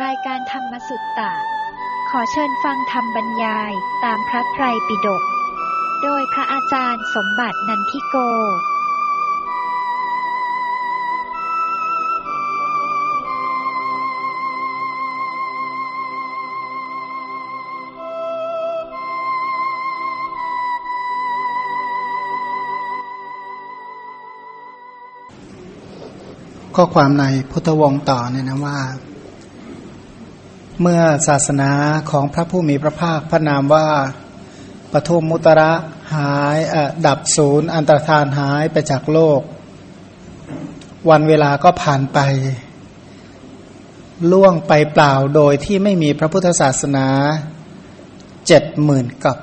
รายการธรรมสุตตะ ขอเชิญฟังธรรมบรรยายตามพระไตรปิฎก โดยพระอาจารย์สมบัตินันทิโก ข้อความในพุทธวงศ์ต่อเนี่ยนะว่า เมื่อศาสนาของพระผู้มีพระภาคพระนามว่าปทุมมุตระหายดับศูนย์ อันตรธานหายไปจากโลก วันเวลาก็ผ่านไป ล่วงไปเปล่าโดยที่ไม่มีพระพุทธศาสนาเจ็ดหมื่นกับ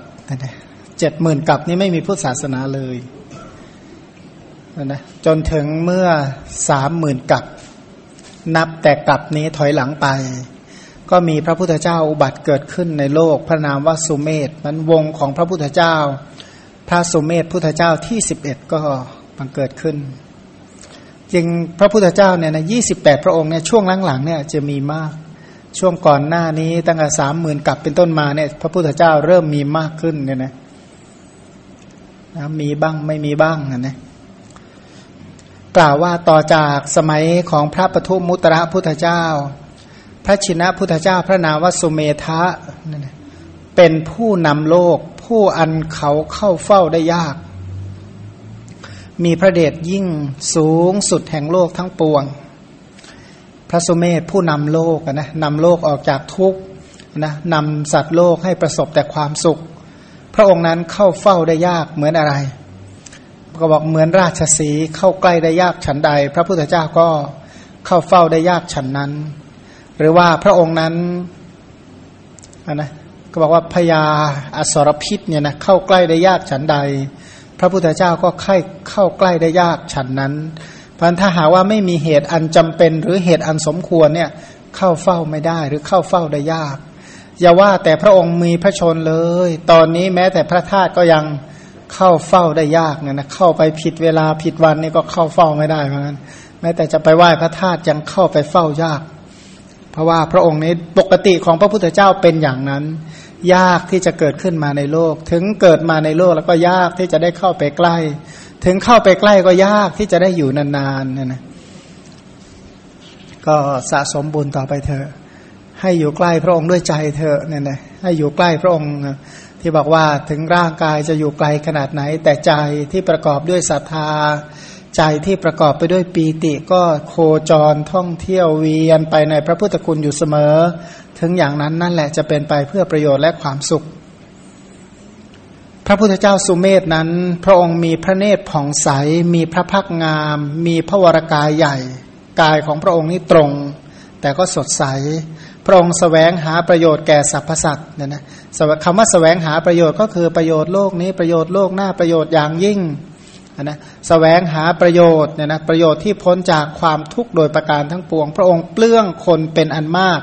เจ็ดหมื่นกับนี้ไม่มีพุทธศาสนาเลยนะจนถึงเมื่อสามหมื่นกับ นับแต่กับนี้ถอยหลังไป ก็มีพระพุทธเจ้าอุบัติเกิดขึ้นในโลกพระนามว่าสุเมธมันวงของพระพุทธเจ้า พระสุเมธพุทธเจ้าที่สิบเอ็ดก็บังเกิดขึ้นจริงพระพุทธเจ้าเนี่ยนะยี่สิบแปดพระองค์เนี่ยช่วงหลังๆเนี่ยจะมีมาก ช่วงก่อนหน้านี้ตั้งแต่สามหมื่นกับเป็นต้นมาเนี่ยพระพุทธเจ้าเริ่มมีมากขึ้นเนี่ยนะมีบ้างไม่มีบ้างนะนะกล่าวว่าต่อจากสมัยของพระปทุมมุตระพุทธเจ้า ระชินะพุทธเจ้าพระนามวสุเมธะเป็นผู้นำโลก ผู้อันเขาเข้าเฝ้าได้ยาก มีพระเดชยิ่งสูงสุดแห่งโลกทั้งปวง พระสุเมธผู้นำโลกนะนำโลกออกจากทุกข์นะนำสัตว์โลกให้ประสบแต่ความสุข พระองค์นั้นเข้าเฝ้าได้ยากเหมือนอะไรก็บอกเหมือนราชสีเข้าใกล้ได้ยากฉันใด พระพุทธเจ้าก็เข้าเฝ้าได้ยากฉันนั้น หรือว่าพระองค์นั้นนะก็บอกว่าพญาอสรพิษเนี่ยนะเข้าใกล้ได้ยากฉันใด พระพุทธเจ้าก็ค่เข้าใกล้ได้ยากฉันนั้นพันถ้าหาว่าไม่มีเหตุอันจำเป็นหรือเหตุอันสมควรเนี่ยเข้าเฝ้าไม่ได้หรือเข้าเฝ้าได้ยาก อย่าว่าแต่พระองค์มีพระชนเลย ตอนนี้แม้แต่พระธาตุก็ยังเข้าเฝ้าได้ยากเนะนะเข้าไปผิดเวลาผิดวันนี่ก็เข้าเฝ้าไม่ได้เหมือนกันแม้แต่จะไปไหว้พระธาตุยังเข้าไปเฝ้ายาก เพราะว่าพระองค์นี้ปกติของพระพุทธเจ้าเป็นอย่างนั้น ยากที่จะเกิดขึ้นมาในโลก ถึงเกิดมาในโลกแล้วก็ยากที่จะได้เข้าไปใกล้ ถึงเข้าไปใกล้ก็ยากที่จะได้อยู่นานๆนะนะก็สะสมบุญต่อไปเถอะให้อยู่ใกล้พระองค์ด้วยใจเถอะเนี่ยนะให้อยู่ใกล้พระองค์ที่บอกว่าถึงร่างกายจะอยู่ไกลขนาดไหน แต่ใจที่ประกอบด้วยศรัทธา ใจที่ประกอบไปด้วยปีติก็โคจรท่องเที่ยวเวียนไปในพระพุทธคุณอยู่เสมอ ถึงอย่างนั้นนั่นแหละจะเป็นไปเพื่อประโยชน์และความสุข พระพุทธเจ้าสุเมธนั้น พระองค์มีพระเนตรผ่องใส มีพระพักงาม มีพระวรากายใหญ่ กายของพระองค์นี้ตรง แต่ก็สดใส พระองค์สแสวงหาประโยชน์แก่สรรพสัตว์เนี่ยนะคำว่าสแสวงหาประโยชน์ก็คือประโยชน์โลกนี้ประโยชน์โลกหน้าประโยชน์อย่างยิ่ง นะสแสวงหาประโยชน์เนี่ยนะประโยชน์ที่พ้นจากความทุกข์โดยประการทั้งปวง พระองค์เปลื้องคนเป็นอันมาก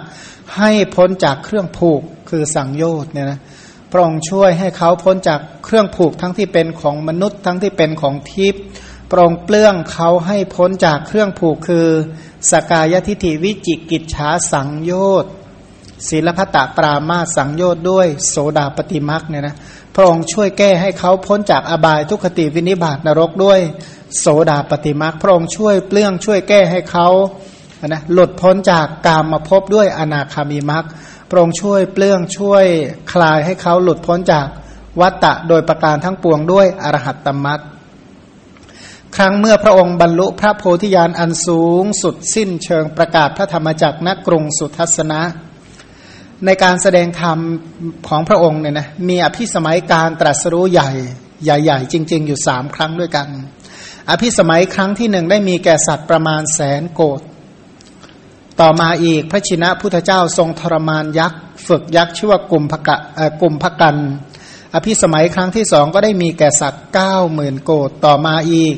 ให้พ้นจากเครื่องผูกคือสังโยชน์เนี่ยนะพระองค์ช่วยให้เขาพ้นจากเครื่องผูกทั้งที่เป็นของมนุษย์ทั้งที่เป็นของทิพย์พระองค์เปลื้องเขาให้พ้นจากเครื่องผูกคือสกายทิฐิวิจิกิจฉาสังโยชน์ศีลพัตตปรามาสังโยชน์ด้วยโสดาปฏิมักเนี่ยนะ พระองค์ช่วยแก้ให้เขาพ้นจากอบายทุกขติวินิบาตนรกด้วย โสดาปฏิมักพระองค์ช่วยเปลื้องช่วยแก้ให้เขานะหลุดพ้นจากกามมาพบด้วยอนาคามีมักพระองค์ช่วยเปลื้องช่วยคลายให้เขาหลุดพ้นจากวัตตะโดยประการทั้งปวงด้วยอรหัตตมัตครั้งเมื่อพระองค์บรรลุพระโพธิญาณอันสูงสุดสิ้นเชิงประกาศพระธรรมจักรณกรุงสุทัศนะ ในการแสดงธรรมของพระองค์เนี่ยนะมีอภิสมัยการตรัสรู้ใหญ่ ใหญ่ๆ จริง ๆ อยู่สามครั้งด้วยกัน อภิสมัยครั้งที่หนึ่งได้มีแก่สัตว์ประมาณแสนโกดต่อมาอีกพระชินะพุทธเจ้าทรงทรมานยักษ์ ฝึกยักษ์ชื่อว่ากลุ่มพกะกลุ่มพกัน อภิสมัยครั้งที่สองก็ได้มีแก่สัตว์เก้าหมื่นโกดต่อมาอีก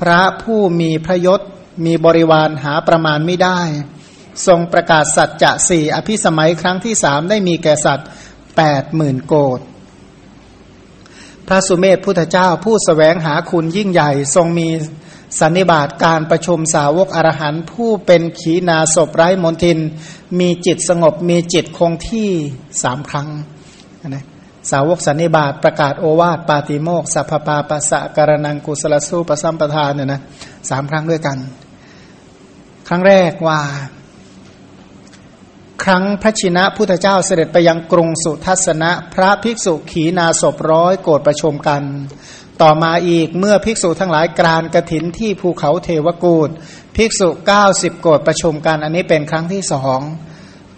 พระผู้มีพระยศมีบริวารหาประมาณไม่ได้ ทรงประกาศสัจจะสี่อภิสมัยครั้งที่สามได้มีแก่สัตว์แปดหมื่นโกดพระสุเมธพุทธเจ้าผู้สแสวงหาคุณยิ่งใหญ่ ทรงมีสันนิบาตการประชุมสาวกอรหันผู้เป็นขีนาศพไร้มนทิน มีจิตสงบมีจิตคงที่สามครั้งนะสาวกสันนิบาตประกาศโอวาทปาติโมกสัพปาปัสสะการนังกุสลสู้ประสัมปทานเนี่ยนะสามครั้งด้วยกัน ครั้งแรกว่า ครั้งพระชินะพุทธเจ้าเสด็จไปยังกรุงสุทัศนะ พระภิกษุขีนาศพร้อยโกรธประชมกัน ต่อมาอีกเมื่อภิกษุทั้งหลายกรานกระถินที่ภูเขาเทวกูดภิกษุเก้าสิบโกรธประชุมกัน อันนี้เป็นครั้งที่สอง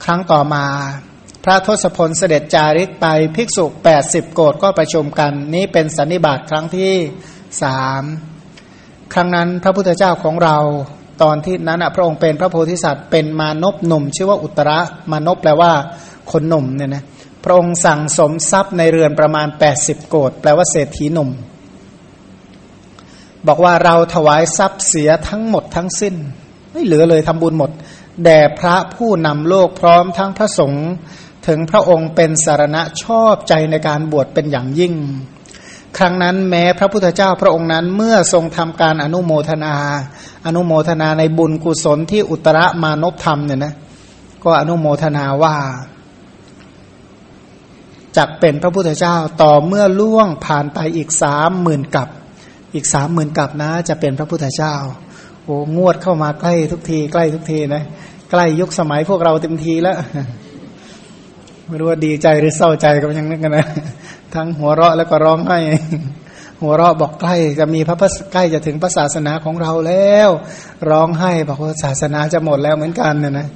ครั้งต่อมา พระทศพลเสด็จจาริกไปภิกษุแปดสิบโกรธก็ประชุมกัน นี้เป็นสันนิบาตครั้งที่สามครั้งนั้นพระพุทธเจ้าของเรา ตอนที่นั้นพระองค์เป็นพระโพธิสัตว์เป็นมานพหนุ่ม ชื่อว่าอุตระมานพแปลว่าคนหนุ่มเนี่ยนะพระองค์สั่งสมทรัพย์ในเรือนประมาณ 80 โกดแปลว่าเศรษฐีหนุ่ม บอกว่าเราถวายทรัพย์เสียทั้งหมดทั้งสิ้น ไม่เหลือเลยทำบุญหมด แด่พระผู้นำโลกพร้อมทั้งพระสงฆ์ถึงพระองค์เป็นสารณะชอบใจในการบวชเป็นอย่างยิ่ง ครั้งนั้นแม้พระพุทธเจ้าพระองค์นั้นเมื่อทรงทำการอนุโมทนา อนุโมทนาในบุญกุศลที่อุตรมานพธรรมเนี่ยนะก็อนุโมทนาว่าจักเป็นพระพุทธเจ้าต่อเมื่อล่วงผ่านไปอีกสามหมื่นกับ อีกสามหมื่นกับนะ จะเป็นพระพุทธเจ้า โอ้งวดเข้ามาใกล้ทุกทีใกล้ทุกทีนะใกล้ยุคสมัยพวกเราเต็มทีแล้วไม่รู้ว่าดีใจหรือเศร้าใจก็ยังนึกกันนะ ทั้งหัวเราะแล้วก็ร้องไห้ หัวเราะบอกใกล้จะมีพระใกล้จะถึงพระศาสนาของเราแล้ว ร้องไห้บอกว่าศาสนาจะหมดแล้วเหมือนกันเนี่ยนะ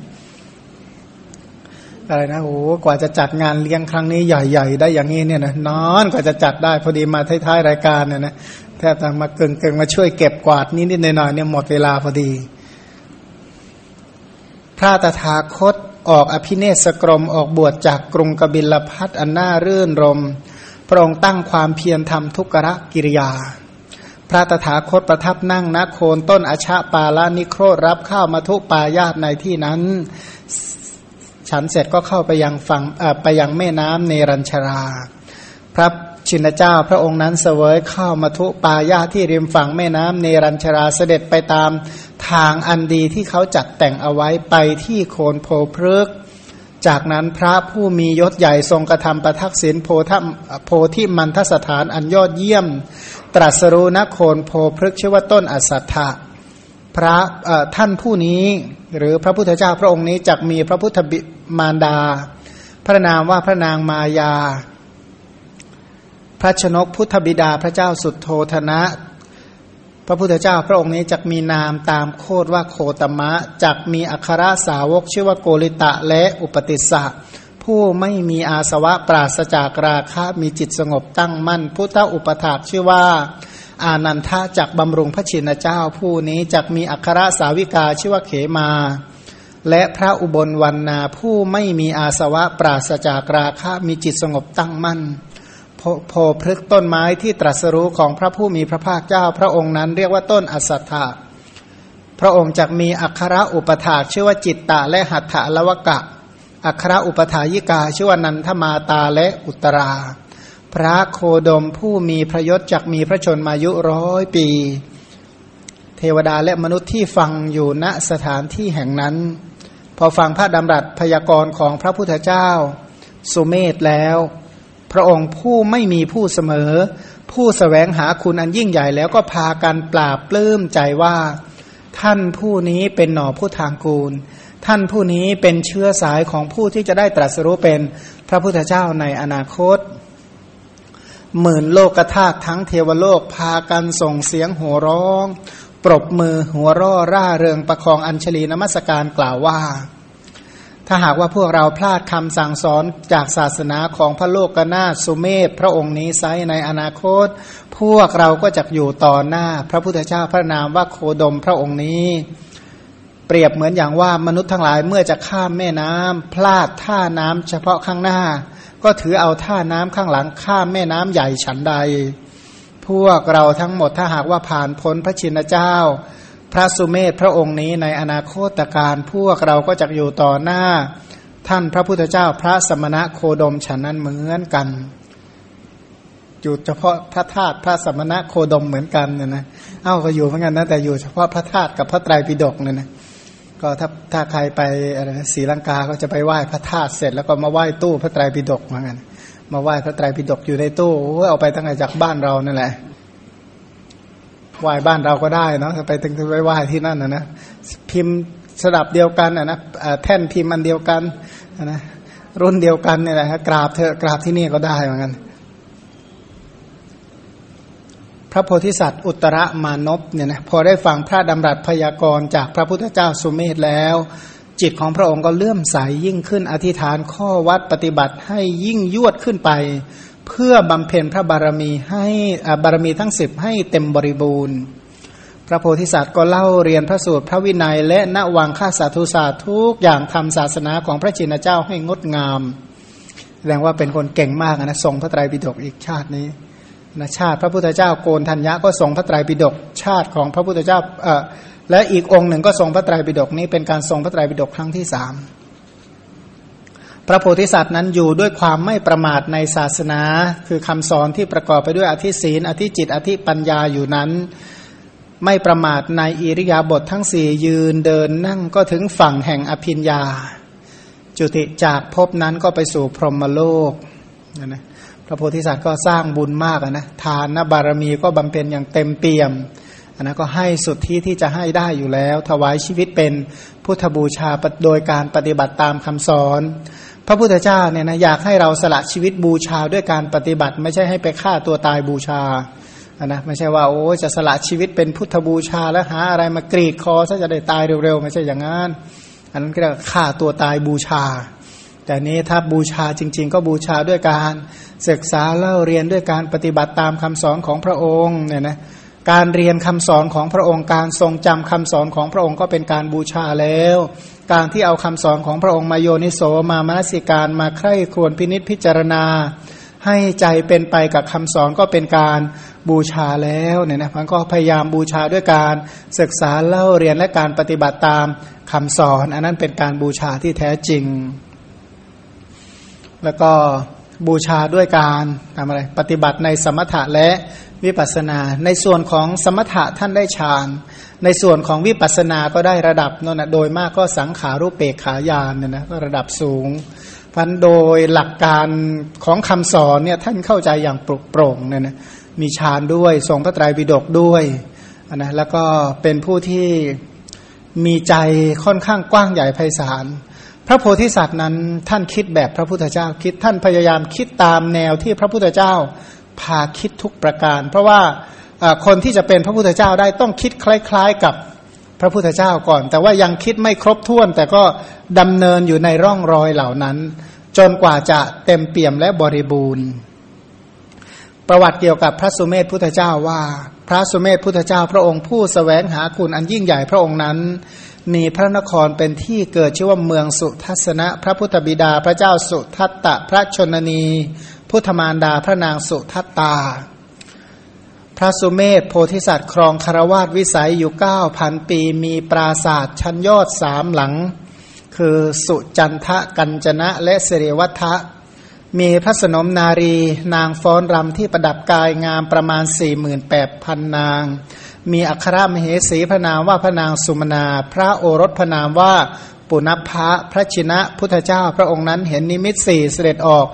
อะไรนะโอ้กว่าจะจัดงานเลี้ยงครั้งนี้ใหญ่ ๆ ได้อย่างนี้เนี่ยนะนอนกว่าจะจัดได้พอดีมาท้ายๆรายการเนี่ยนะแทบจะมาเกิงๆมาช่วยเก็บกวาดนิดๆหน่อยๆเนี่ยหมดเวลาพอดี พระตถาคตออกอภิเนศกรมออกบวชจากกรุงกบิลพัทอันน่ารื่นรม พระองค์ตั้งความเพียรทำทุกรกิริยา พระตถาคตประทับนั่งณโคนต้นอชาปาลานิโครรับข้าวมาทุปายาตในที่นั้น ฉันเสร็จก็เข้าไปยังฝั่งไปยังแม่น้ำเนรัญชรา พระชินเจ้าพระองค์นั้นเสวยข้าวมาทุปายาที่ริมฝั่งแม่น้ำเนรัญชราเสด็จไปตามทางอันดีที่เขาจัดแต่งเอาไว้ไปที่โคนโพพฤก จากนั้นพระผู้มียศใหญ่ทรงกระทำประทักษิณโพธโพธิมันทสถานอันยอดเยี่ยม ตรัสรู้นโคนโพพฤกชื่อว่าต้นอสัตถะพระท่านผู้นี้ หรือพระพุทธเจ้าพระองค์นี้จักมีพระพุทธบิมารดา พระนามว่าพระนางมายา พระชนกพุทธบิดาพระเจ้าสุดโทธนะ พระพุทธเจ้าพระองค์นี้จะมีนามตามโคดว่าโคตมะจักมีอัครสาวกชื่อว่าโกริตะและอุปติสสะผู้ไม่มีอาสวะปราศจากราคะมีจิตสงบตั้งมั่น พุทธอุปถากชื่อว่า อานันทะจักบำรุงพระชินเจ้าผู้นี้จักมีอัครสาวิกาชื่อว่าเขมา และพระอุบลวันนาผู้ไม่มีอาสวะปราศจากราคะมีจิตสงบตั้งมั่น โพพฤกต้นไม้ที่ตรัสรู้ของพระผู้มีพระภาคเจ้า พระองค์นั้นเรียกว่าต้นอสัตถะพระองค์จะมีอัคระอุปถาชื่อว่าจิตตะและหัตถะละวกะ อัคระอุปถายิกาชื่อว่านันทมาตาและอุตรา พระโคดมผู้มีพระยศจักมีพระชนมายุร้อยปี เทวดาและมนุษย์ที่ฟังอยู่ณสถานที่แห่งนั้น พอฟังพระดำรัสพยากรณ์ของพระพุทธเจ้า สุเมธแล้ว พระองค์ผู้ไม่มีผู้เสมอ ผู้สแสวงหาคุณอันยิ่งใหญ่แล้วก็พากันปราบปลื้มใจว่า ท่านผู้นี้เป็นหน่อผู้ทางกูล ท่านผู้นี้เป็นเชื้อสายของผู้ที่จะได้ตรัสรู้เป็นพระพุทธเจ้าในอนาคต หมื่นโลกธาตุทั้งเทวโลกพากันส่งเสียงหัวร้อง ปรบมือหัวร่อร่าเริงประคองอัญชลีนมัสการกล่าวว่า ถ้าหากว่าพวกเราพลาดคำสั่งสอนจากศาสนาของพระโลกกนาสุเมธพระองค์นี้ไซในอนาคต พวกเราก็จะอยู่ต่อหน้า พระพุทธเจ้าพระนามว่าโคดมพระองค์นี้ เปรียบเหมือนอย่างว่ามนุษย์ทั้งหลายเมื่อจะข้ามแม่น้ำพลาดท่าน้ำเฉพาะข้างหน้า ก็ถือเอาท่าน้ำข้างหลังข้ามแม่น้ำใหญ่ฉันใด พวกเราทั้งหมดถ้าหากว่าผ่านพ้นพระชินเจ้า พระสุเมธพระองค์นี้ในอนาคตการพวกเราก็จะอยู่ต่อหน้า ท่านพระพุทธเจ้าพระสมณะโคดมฉันนั้นเหมือนกันอยู่เฉพาะพระธาตุพระสมณะโคดมเหมือนกันเนี่ยนะเอ้าก็อยู่เหมือนกันนะแต่อยู่เฉพาะพระธาตุกับพระไตรปิฎกเนี่ยนะก็ถ้าถ้าใครไปอะไรศรีลังกาก็จะไปไหว้พระธาตุเสร็จแล้วก็มาไหว้ตู้พระไตรปิฎกเหมือนกันมาไหว้พระไตรปิฎกอยู่ในตู้เอาไปตั้งแต่จากบ้านเรานั่นแหละ ไหว้บ้านเราก็ได้เนาะไปถึงไปไหว้ที่นั่นนะนะพิมพ์สดับเดียวกันนะนะแท่นพิมพ์อันเดียวกันนะรุ่นเดียวกันเนี่ยแหละกราบเถอกราบที่นี่ก็ได้เหมือนกันพระโพธิสัตว์อุตรมานพเนี่ยนะพอได้ฟังพระดำรัสพยากรณ์จากพระพุทธเจ้าสุเมธแล้ว จิตของพระองค์ก็เลื่อมใสยยิ่งขึ้นอธิษฐานข้อวัดปฏิบัติให้ยิ่งยวดขึ้นไป เพื่อบำเพ็ญพระบารมีให้บารมีทั้งสิบให้เต็มบริบูรณ์ พระโพธิสัตว์ก็เล่าเรียนพระสูตรพระวินัย และณวังค่าสาธุศาสตร์ทุกอย่างทำศาสนาของพระจินเจ้าให้งดงามแสดงว่าเป็นคนเก่งมากนะทรงพระไตรปิฎกอีกชาตินี้นะชาติพระพุทธเจ้าโกนธัญญะก็ทรงพระไตรปิฎกชาติของพระพุทธเจ้าเอ่อและอีกองค์หนึ่งก็ทรงพระไตรปิฎกนี้เป็นการทรงพระไตรปิฎกครั้งที่สาม พระโพธิสัตว์นั้นอยู่ด้วยความไม่ประมาทในศาสนา คือคำสอนที่ประกอบไปด้วยอธิศีนอธิจิต อธิปัญญาอยู่นั้น ไม่ประมาทในอิริยาบถททั้งสี่ยืนเดินนั่งก็ถึงฝั่งแห่งอภิญญา จุติจากภพนั้นก็ไปสู่พรหมโลกนะพระโพธิสัตว์ก็สร้างบุญมากนะทานนะบารมีก็บำเพ็ญอย่างเต็มเปี่ยมอันนั้นก็ให้สุดที่ที่จะให้ได้อยู่แล้ว ถวายชีวิตเป็นพุทธบูชาโดยการปฏิบัติตามคำสอน พระพุทธเจ้าเนี่ยนะอยากให้เราสละชีวิตบูชาด้วยการปฏิบัติ ไม่ใช่ให้ไปฆ่าตัวตายบูชานะไม่ใช่ว่าโอ้จะสละชีวิตเป็นพุทธบูชาแล้วหาอะไรมากรีดคอซะจะได้ตายเร็วๆไม่ใช่อย่างนั้นอันนั้นก็เรียกฆ่าตัวตายบูชา แต่นี้ถ้าบูชาจริง ๆ ก็บูชาด้วยการศึกษาเล่าเรียนด้วยการปฏิบัติตามคำสอนของพระองค์เนี่ยนะการเรียนคำสอนของพระองค์การทรงจำคำสอนของพระองค์ก็เป็นการบูชาแล้ว การที่เอาคำสอนของพระองค์มาโยนิโสมามนสิการมาใคร่ครวญพินิษพิจารณา ให้ใจเป็นไปกับคำสอนก็เป็นการบูชาแล้วเนี่ยนะมันก็พยายามบูชาด้วยการศึกษาเล่าเรียนและการปฏิบัติตามคำสอน อันนั้นเป็นการบูชาที่แท้จริง แล้วก็บูชาด้วยการทำอะไร ปฏิบัติในสมถะและ วิปัสนาในส่วนของสมถะท่านได้ฌานในส่วนของวิปัสนาก็ได้ระดับนั่นนะโดยมากก็สังขารูปเปกขายานเนี่ยนะก็ระดับสูงพันโดยหลักการของคำสอนเนี่ยท่านเข้าใจอย่างปรุโปร่งเนี่ยนะมีฌานด้วยทรงพระไตรปิฎกด้วยนะแล้วก็เป็นผู้ที่มีใจค่อนข้างกว้างใหญ่ไพศาลพระโพธิสัตว์นั้นท่านคิดแบบพระพุทธเจ้าคิดท่านพยายามคิดตามแนวที่พระพุทธเจ้า พาคิดทุกประการ เพราะว่าคนที่จะเป็นพระพุทธเจ้าได้ต้องคิดคล้ายๆกับพระพุทธเจ้าก่อน แต่ว่ายังคิดไม่ครบถ้วน แต่ก็ดำเนินอยู่ในร่องรอยเหล่านั้น จนกว่าจะเต็มเปี่ยมและบริบูรณ์ ประวัติเกี่ยวกับพระสุเมธพุทธเจ้าว่า พระสุเมธพุทธเจ้าพระองค์ผู้สแสวงหาคุณอันยิ่งใหญ่พระองค์นั้น มีพระนครเป็นที่เกิดชื่อว่าเมืองสุทัศนะ พระพุทธบิดาพระเจ้าสุทัตตะพระชนนี พุทธมารดาพระนางสุทัตตา พระสุเมธโพธิสัตว์ครองคารวาสวิสัยอยู่เก้าพันปี มีปราศาสตร์ชั้นยอดสามหลัง คือสุจันทะกัญจนะและเสรวัฒะมีพระสนมนารี นางฟ้อนรำที่ประดับกายงามประมาณ 48,000 นาง มีอัครมเหสีพระนามว่าพระนางสุมนา พระโอรสพระนามว่าปุณพะพระชินะพุทธเจ้าพระองค์นั้นเห็นนิมิตสี่เสด็จออก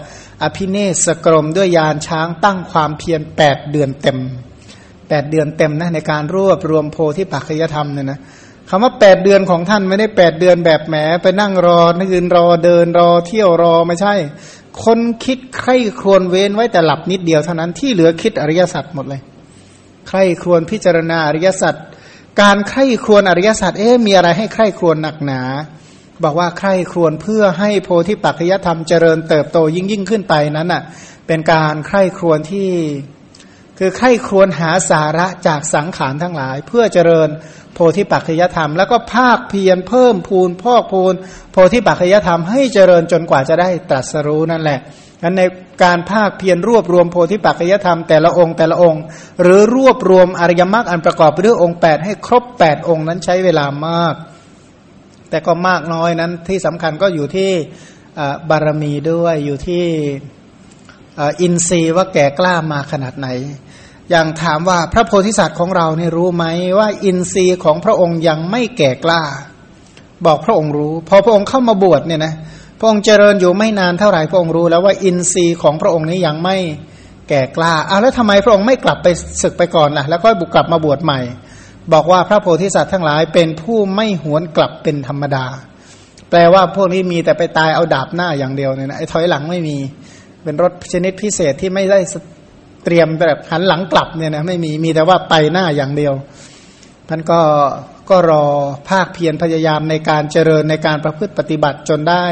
อภิเนศกรมด้วยยานช้างตั้งความเพียรแปดเดือนเต็มแปดเดือนเต็มนะในการรวบรวมโพธิปัจจยธรรมเนี่ยนะคำว่าแปดเดือนของท่านไม่ได้แปดเดือนแบบแหมไปนั่งรอนึกินรอเดินรอเที่ยวรอไม่ใช่ คนคิดใคร่ครวญเว้นไว้แต่หลับนิดเดียวเท่านั้นที่เหลือคิดอริยสัจหมดเลย ใคร่ครวญพิจารณาอริยสัจการใคร่ครวญอริยสัจเอ๊ะมีอะไรให้ใคร่ครวญหนักหนา บอกว่าใคร่ครวญเพื่อให้โพธิปัจจยธรรมเจริญเติบโตยิ่งยิ่งขึ้นไปนั้นอะเป็นการใคร่ครวญที่คือใคร่ครวญหาสาระจากสังขารทั้งหลาย เพื่อเจริญโพธิปัจจยธรรม แล้วก็ภาคเพียรเพิ่มพูนพอกพูนโพธิปัจจยธรรมให้เจริญจนกว่าจะได้ตรัสรู้นั่นแหละนั้นในการภาคเพียรรวบรวมโพธิปัจจยธรรมแต่ละองค์แต่ละองค์ หรือรวบรวมอริยมรรคอันประกอบไปด้วยองค์ 8 ให้ครบ 8 องค์นั้นใช้เวลามาก แต่ก็มากน้อยนั้นที่สำคัญก็อยู่ที่บารมีด้วยอยู่ที่อินทรีย์ว่าแก่กล้ามาขนาดไหน อย่างถามว่าพระโพธิสัตว์ของเราเนี่ยรู้ไหมว่าอินทรีย์ของพระองค์ยังไม่แก่กล้า บอกพระองค์รู้ พอพระองค์เข้ามาบวชเนี่ยนะพระองค์เจริญอยู่ไม่นานเท่าไหร่พระองค์รู้แล้วว่าอินทรีย์ของพระองค์นี้ยังไม่แก่กล้าเอาแล้วทำไมพระองค์ไม่กลับไปศึกไปก่อนล่ะ แล้วก็บุกกลับมาบวชใหม่ บอกว่าพระโพธิสัตว์ทั้งหลายเป็นผู้ไม่หวนกลับเป็นธรรมดา แปลว่าพวกนี้มีแต่ไปตายเอาดาบหน้าอย่างเดียวเนี่ยนะไอ้ถอยหลังไม่มี เป็นรถชนิดพิเศษที่ไม่ได้เตรียมแบบหันหลังกลับเนี่ยนะไม่มีมีแต่ว่าไปหน้าอย่างเดียวท่านก็ก็รอภาคเพียรพยายามในการเจริญในการประพฤติปฏิบัติจนได้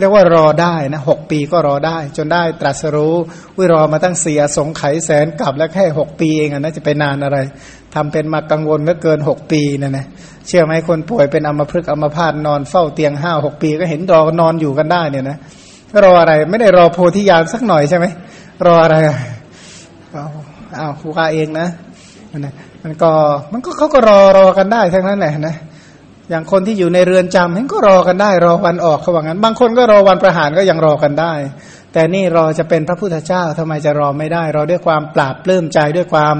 เรียกว่ารอได้นะหกปีก็รอได้ จนได้ตรัสรู้วิรอมาตั้งเสียสงไขแสนกลับแล้วแค่หกปีเองนะจะไปนานอะไรทำเป็นมากังวลก็เกินหกปีนะนะเชื่อไหมคนป่วยเป็นอัมพฤกษ์อัมพาตนอนเฝ้าเตียงห้าหกปีก็เห็นรอนอนอยู่กันได้เนี่ยนะรออะไรไม่ได้รอโพธิญาณสักหน่อยใช่ไหมรออะไรเอาเอาครูกาเองนะนะมันก็มันก็เขาก็รอรอกันได้ทั้งนั้นแหละนะ อย่างคนที่อยู่ในเรือนจำเห็นก็รอกันได้ รอวันออกเขาว่างั้น บางคนก็รอวันประหารก็ยังรอกันได้ แต่นี่รอจะเป็นพระพุทธเจ้าทำไมจะรอไม่ได้ รอด้วยความปราบปลื้มใจด้วยความ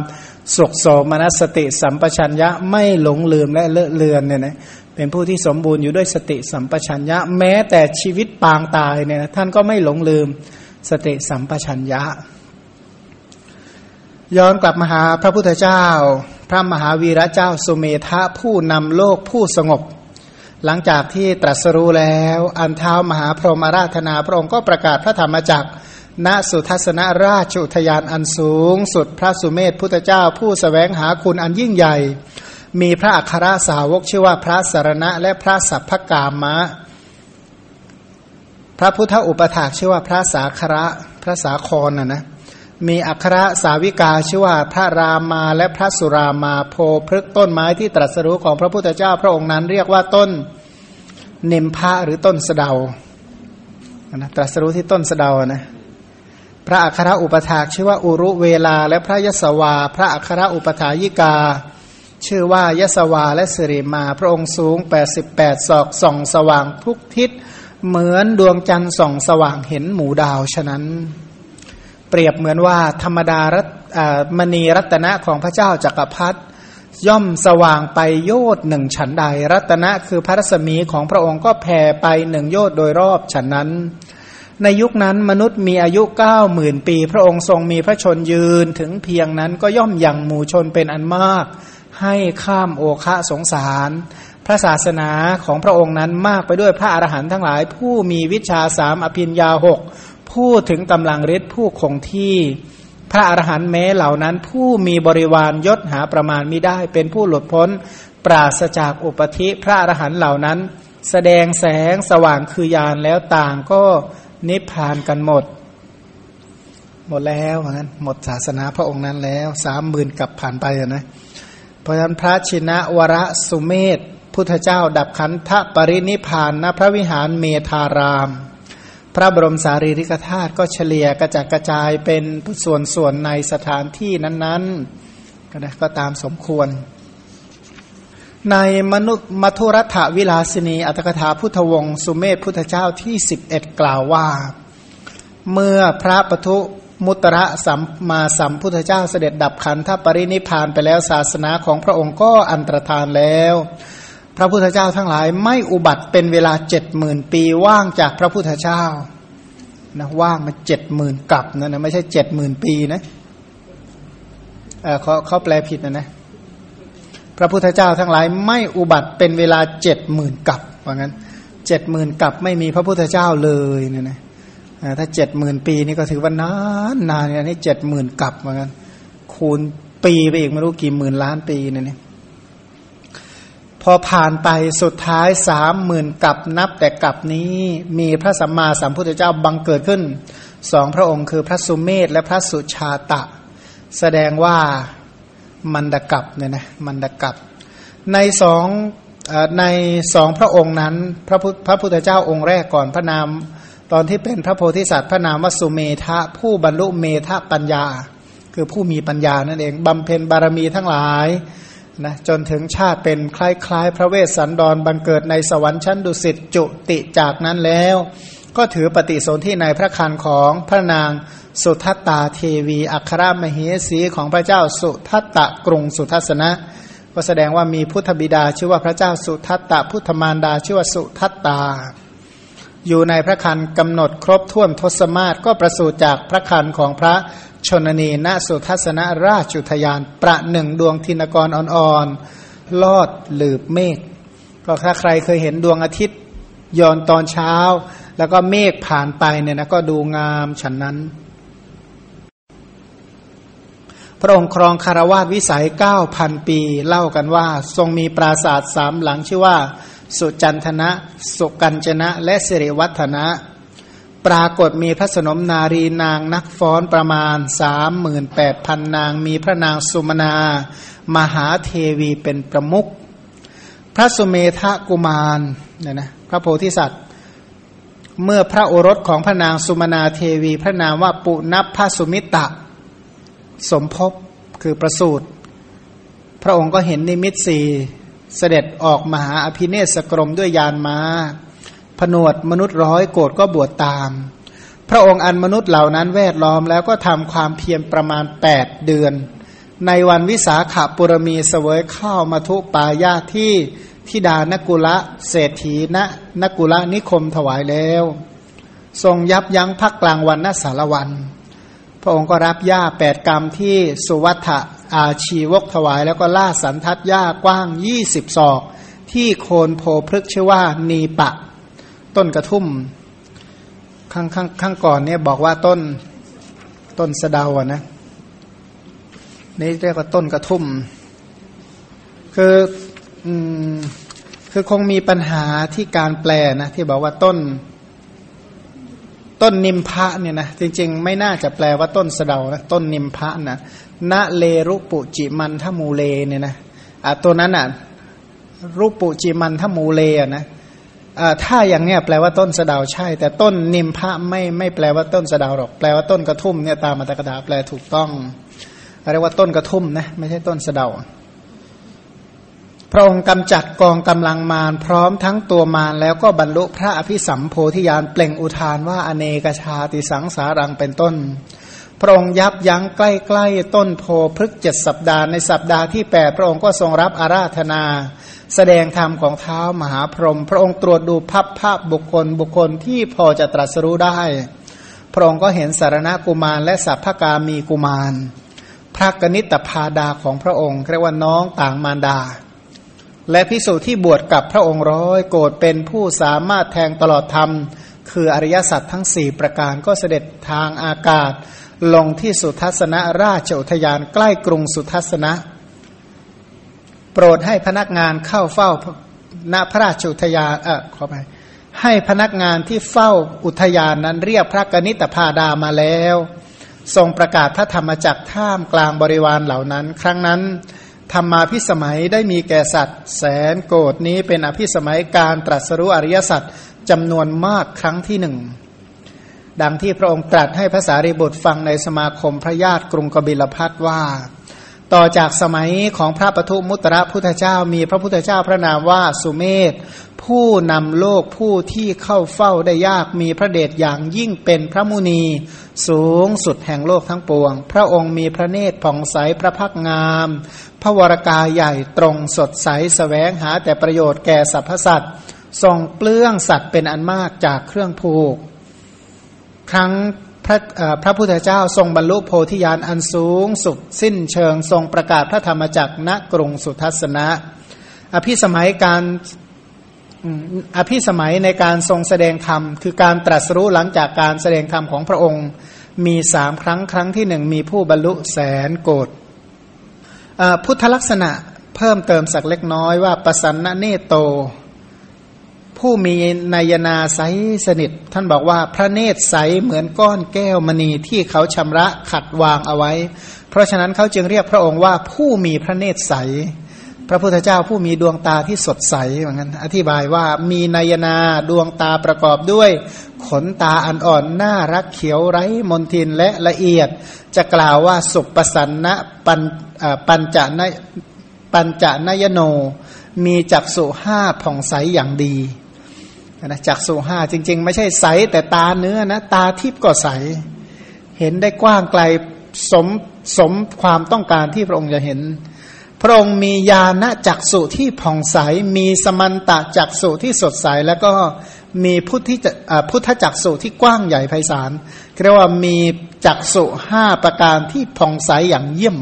สุขโสมนัสติสัมปชัญญะไม่หลงลืมและเลอะเลือนเนี่ยนะเป็นผู้ที่สมบูรณ์อยู่ด้วยสติสัมปชัญญะ แม้แต่ชีวิตปางตายเนี่ยท่านก็ไม่หลงลืมสติสัมปชัญญะ ย้อนกลับมาหาพระพุทธเจ้า ระมหาวีระเจ้าสุเมธะผู้นำโลกผู้สงบ หลังจากที่ตรัสรู้แล้ว อันเท้ามหาพรหมราธนาพระองค์ก็ประกาศพระธรรมจักรณสุทัศนราชุทยานอันสูง สุดพระสุเมธพุทธเจ้าผู้สแสวงหาคุณอันยิ่งใหญ่ มีพระอัครสาวกชื่อว่าพระสารณะ และพระสัพพกามะ พระพุทธอุปถากชื่อว่าพระสาคระพระสาครน่ะนะ มีอัครสาวิกาชื่อว่าพระรามาและพระสุรามาโพพฤกต้นไม้ที่ตรัสรู้ของพระพุทธเจ้าพระองค์นั้นเรียกว่าต้นนิมพะหรือต้นสะเดานะตรัสรู้ที่ต้นสะเดานะพระอัครอุปถากชื่อว่าอุรุเวลา และพระยศวา พระอัครอุปถายิกา ชื่อว่ายศวาและสิริมา พระองค์สูง 88 ศอกส่องสว่างทุกทิศ เหมือนดวงจันทร์ส่องสว่างเห็นหมู่ดาวฉะนั้น เปรียบเหมือนว่าธรรมดารัตมณีรัตนะของพระเจ้าจักรพรรดิย่อมสว่างไปโยดหนึ่งฉันใด รัตนะคือพระรัศมีของพระองค์ก็แผ่ไปหนึ่งโยดโดยรอบฉันนั้น ในยุคนั้นมนุษย์มีอายุเก้าหมื่นปี พระองค์ทรงมีพระชนยืนถึงเพียงนั้นก็ย่อมยังหมู่ชนเป็นอันมาก ให้ข้ามโอคะสงสาร พระศาสนาของพระองค์นั้นมากไปด้วยพระอรหันต์ทั้งหลาย ผู้มีวิชาสามอภินยาหก พูดถึงกำลังฤทธิ์ผู้คงที่พระอรหันต์แม้เหล่านั้น ผู้มีบริวารยศหาประมาณไม่ได้ เป็นผู้หลุดพ้นปราศจากอุปธิพระอรหันต์เหล่านั้น แสดงแสงสว่างคือยานแล้วต่างก็นิพพานกันหมด หมดแล้วเหมือนกันหมดศาสนาพระองค์นั้นแล้วสามหมื่นกับผ่านไปนะเพราะฉะนั้นพระชินะวรสุเมธพุทธเจ้าดับขันธปรินิพานณพระวิหารเมธาราม พระบรมสารีริกธาตุก็เฉลี่ยกระจัดกระจายเป็นส่วนส่วนในสถานที่นั้นๆก็ก็ตามสมควร ในมนุษย์มัทุรัฐวิลาสินีอัตถกถาพุทธวงศ์สุเมธพุทธเจ้าที่ 11 กล่าวว่า เมื่อพระปทุมุตระสัมมาสัมพุทธเจ้าเสด็จดับขันธปรินิพานไปแล้วศาสนาของพระองค์ก็อันตรธานแล้ว พระพุทธเจ้าทั้งหลายไม่อุบัติเป็นเวลาเจ็ดหมื่นปีว่างจากพระพุทธเจ้านะว่างมาเจ็ดหมื่นกับนะนะไม่ใช่เจ็ดหมื่นปีนะเออเขาเขาแปลผิดนะนะพระพุทธเจ้าทั้งหลายไม่อุบัติเป็นเวลาเจ็ดหมื่นกับว่างั้นเจ็ดหมื่นกับไม่มีพระพุทธเจ้าเลยเนี่ยนะถ้าเจ็ดหมื่นปีนี่ก็ถือว่านานนานเนี่ยนี่เจ็ดหมื่นกับว่างั้นคูณปีไปอีกไม่รู้กี่หมื่นล้านปีเนี่ย พอผ่านไปสุดท้ายสามหมื่นกับนับแต่กับนี้มีพระสัมมาสัมพุทธเจ้าบังเกิดขึ้นสองพระองค์คือพระสุเมธและพระสุชาตะ แสดงว่ามันดกับเนี่ยนะมันดกับ ในสองในสองพระองค์นั้นพระพุทพระพุทธเจ้าองค์แรกก่อนพระนาม ตอนที่เป็นพระโพธิสัตว์พระนามวสุเมธะผู้บรรลุเมธะปัญญา คือผู้มีปัญญานั่นเองบำเพ็ญบารมีทั้งหลาย นะจนถึงชาติเป็นคล้ายๆ พระเวสสันดรบังเกิดในสวรรค์ชั้นดุสิตจุติจากนั้นแล้ว ก็ถือปฏิสนธิในพระคันของพระนางสุทัตตาเทวีอัครมเหสีของพระเจ้าสุทัตตะกรุงสุทัศนะ ก็แสดงว่ามีพุทธบิดาชื่อว่าพระเจ้าสุทัตตะพุทธมารดาชื่อว่าสุทัตตา อยู่ในพระคันกำหนดครบถ้วนทศมาศก็ประสูติจากพระคันของพระ ชนนีณสุทัศนราชุทยาน ประหนึ่งดวงทินกรอ่อนๆลอดหลืบเมฆก็ถ้าใครเคยเห็นดวงอาทิตย์ย้อนตอนเช้า แล้วก็เมฆผ่านไปเนี่ยนะก็ดูงามฉันนั้น พระองค์ครองคารวาสวิสัยเก้าพันปี เล่ากันว่า ทรงมีปราสาทสามหลังชื่อว่า สุจันทนะ สุกัญจนะ และสิริวัฒนะ ปรากฏมีพระสนมนารีนางนักฟ้อนประมาณสามหมื่นแปดพันนาง มีพระนางสุมนา มหาเทวีเป็นประมุขพระสุเมธกุมารเนี่ยนะพระโพธิสัตว์ เมื่อพระโอรสของพระนางสุมนาเทวี พระนามว่าปุณพพสุมิตะ สมภพคือประสูตร พระองค์ก็เห็นนิมิตสีเสด็จออกมหาอภิเนศกรมด้วยยานมา้า ผนวดมนุษย์ร้อยโกรธก็บวชตาม พระองค์อันมนุษย์เหล่านั้นแวดล้อมแล้วก็ทำความเพียรประมาณแปดเดือน ในวันวิสาขาปุรมีเสวยข้าวมาทุปายาที่ทิดานกุละเศรษฐีณนกุละนิคมถวายแล้ว ทรงยับยั้งพักกลางวันนสารวัน พระองค์ก็รับหญ้าแปดกรรมที่สุวัฏอาชีวกถวายแล้วก็ล่าสันทัดหญ้ากว้างยี่สิบศอก ที่โคนโพพฤกชื่อว่านีปะ ต้นกระทุ่มข้างข้างข้างก่อนเนี่ยบอกว่าต้นต้นสะเดาอะนะนี่เรียกว่าต้นกระทุ่ม คืออืมคือคงมีปัญหาที่การแปลนะที่บอกว่าต้น ต้นนิมพะเนี่ยนะจริง ๆ ไม่น่าจะแปลว่าต้นสะเดานะต้นนิมพะนะณเลรุปุจิมันทมูเลเนี่ยนะอะตัวนั้นอะรูปุจิมันทมูเลอะนะ ถ้าอย่างเนี้ยแปลว่าต้นสะดาใช่ แต่ต้นนิมพะไม่ไม่แปลว่าต้นสะดาหรอก แปลว่าต้นกระทุ่มเนี่ยตามมาตรกดาแปลถูกต้องเรียกว่าต้นกระทุ่มนะไม่ใช่ต้นสะดาพระองค์กำจัดกองกำลังมารพร้อมทั้งตัวมารแล้วก็บรรลุพระอภิสัมโพธิญาณเปล่งอุทานว่าอเนกชาติสังสารังเป็นต้น พระองค์ยับยั้งใกล้ๆต้นโพพฤกเจ็ดสัปดาห์ในสัปดาห์ที่แปดพระองค์ก็ทรงรับอาราธนา แสดงธรรมของเท้ามหาพรหมพระองค์ตรวจดูภาพภาพบุคคลบุคคลที่พอจะตรัสรู้ได้ พระองค์ก็เห็นสารณกุมารและสัพพกามีกุมาร พระกนิตพาดาของพระองค์เรียกว่าน้องต่างมารดา และพิสูจน์ที่บวชกับพระองค์ร้อยโกรธเป็นผู้สามารถแทงตลอดธรรม คืออริยสัจทั้งสี่ประการก็เสด็จทางอากาศ ลงที่สุทัศนราชอุทยานใกล้กรุงสุทัศนะ โปรดให้พนักงานเข้าเฝ้าณพระราชอุทยานเออขอไปให้พนักงานที่เฝ้าอุทยานนั้นเรียกพระกนิตพาดามาแล้ว ทรงประกาศพระธรรมจักท่ามกลางบริวารเหล่านั้น ครั้งนั้นธรรมาพิสมัยได้มีแก่สัตว์ แสนโกรดนี้เป็นอภิสมัยการตรัสรู้อริยสัจจำนวนมากครั้งที่หนึ่ง ดังที่พระองค์ตรัสให้ภาษาริบุตรฟังในสมาคมพระญาติกรุงกบิลพัทว่า ต่อจากสมัยของพระปทุมุตระพุทธเจ้ามีพระพุทธเจ้าพระนามว่าสุเมธผู้นำโลกผู้ที่เข้าเฝ้าได้ยากมีพระเดชอย่างยิ่งเป็นพระมุนี สูงสุดแห่งโลกทั้งปวง พระองค์มีพระเนตรผ่องใสพระพักงาม พระวรากายใหญ่ตรงสดใสสแสวงหาแต่ประโยชน์แก่สรรพสัตว์ทรงเปลื้องสัตว์เป็นอันมากจากเครื่องผูก ครั้งพระพระพุทธเจ้าทรงบรรลุโพธิญาณอันสูงสุดสิ้นเชิงทรงประกาศพระธรรมจักรณกรุงสุทัศนะ อภิสมัยการอภิสมัยในการทรงแสดงธรรม คือการตรัสรู้หลังจากการแสดงธรรมของพระองค์ มีสามครั้งครั้งที่หนึ่งมีผู้บรรลุแสนโกดพุทธลักษณะเพิ่มเติมสักเล็กน้อยว่าปสันนเนโต ผู้มีนายนาใสสนิท ท่านบอกว่าพระเนตรใสเหมือนก้อนแก้วมณีที่เขาชำระขัดวางเอาไว้ เพราะฉะนั้นเขาจึงเรียกพระองค์ว่าผู้มีพระเนตรใส พระพุทธเจ้าผู้มีดวงตาที่สดใสเหมือนกันอธิบายว่ามีนายนาดวงตาประกอบด้วย ขนตาอันอ่อนน่ารักเขียวไร้มนทินและละเอียด จะกล่าวว่าสุปสันนะปัญปัญจนปัญจนยโนมีจักสุห้าผ่องใสอย่างดี นะจักสุห้าจริง ๆ ไม่ใช่ใสแต่ตาเนื้อนะตาทิพย์ก็ใส เห็นได้กว้างไกลสมสมความต้องการที่พระองค์จะเห็น พระองค์มีญาณจักสุที่ผ่องใส มีสมันตะจักสุที่สดใส แล้วก็มีพุทธิพุทธจักสุที่กว้างใหญ่ไพศาลเรียกว่ามีจักสุห้าประการที่ผ่องใสอย่างเยี่ยม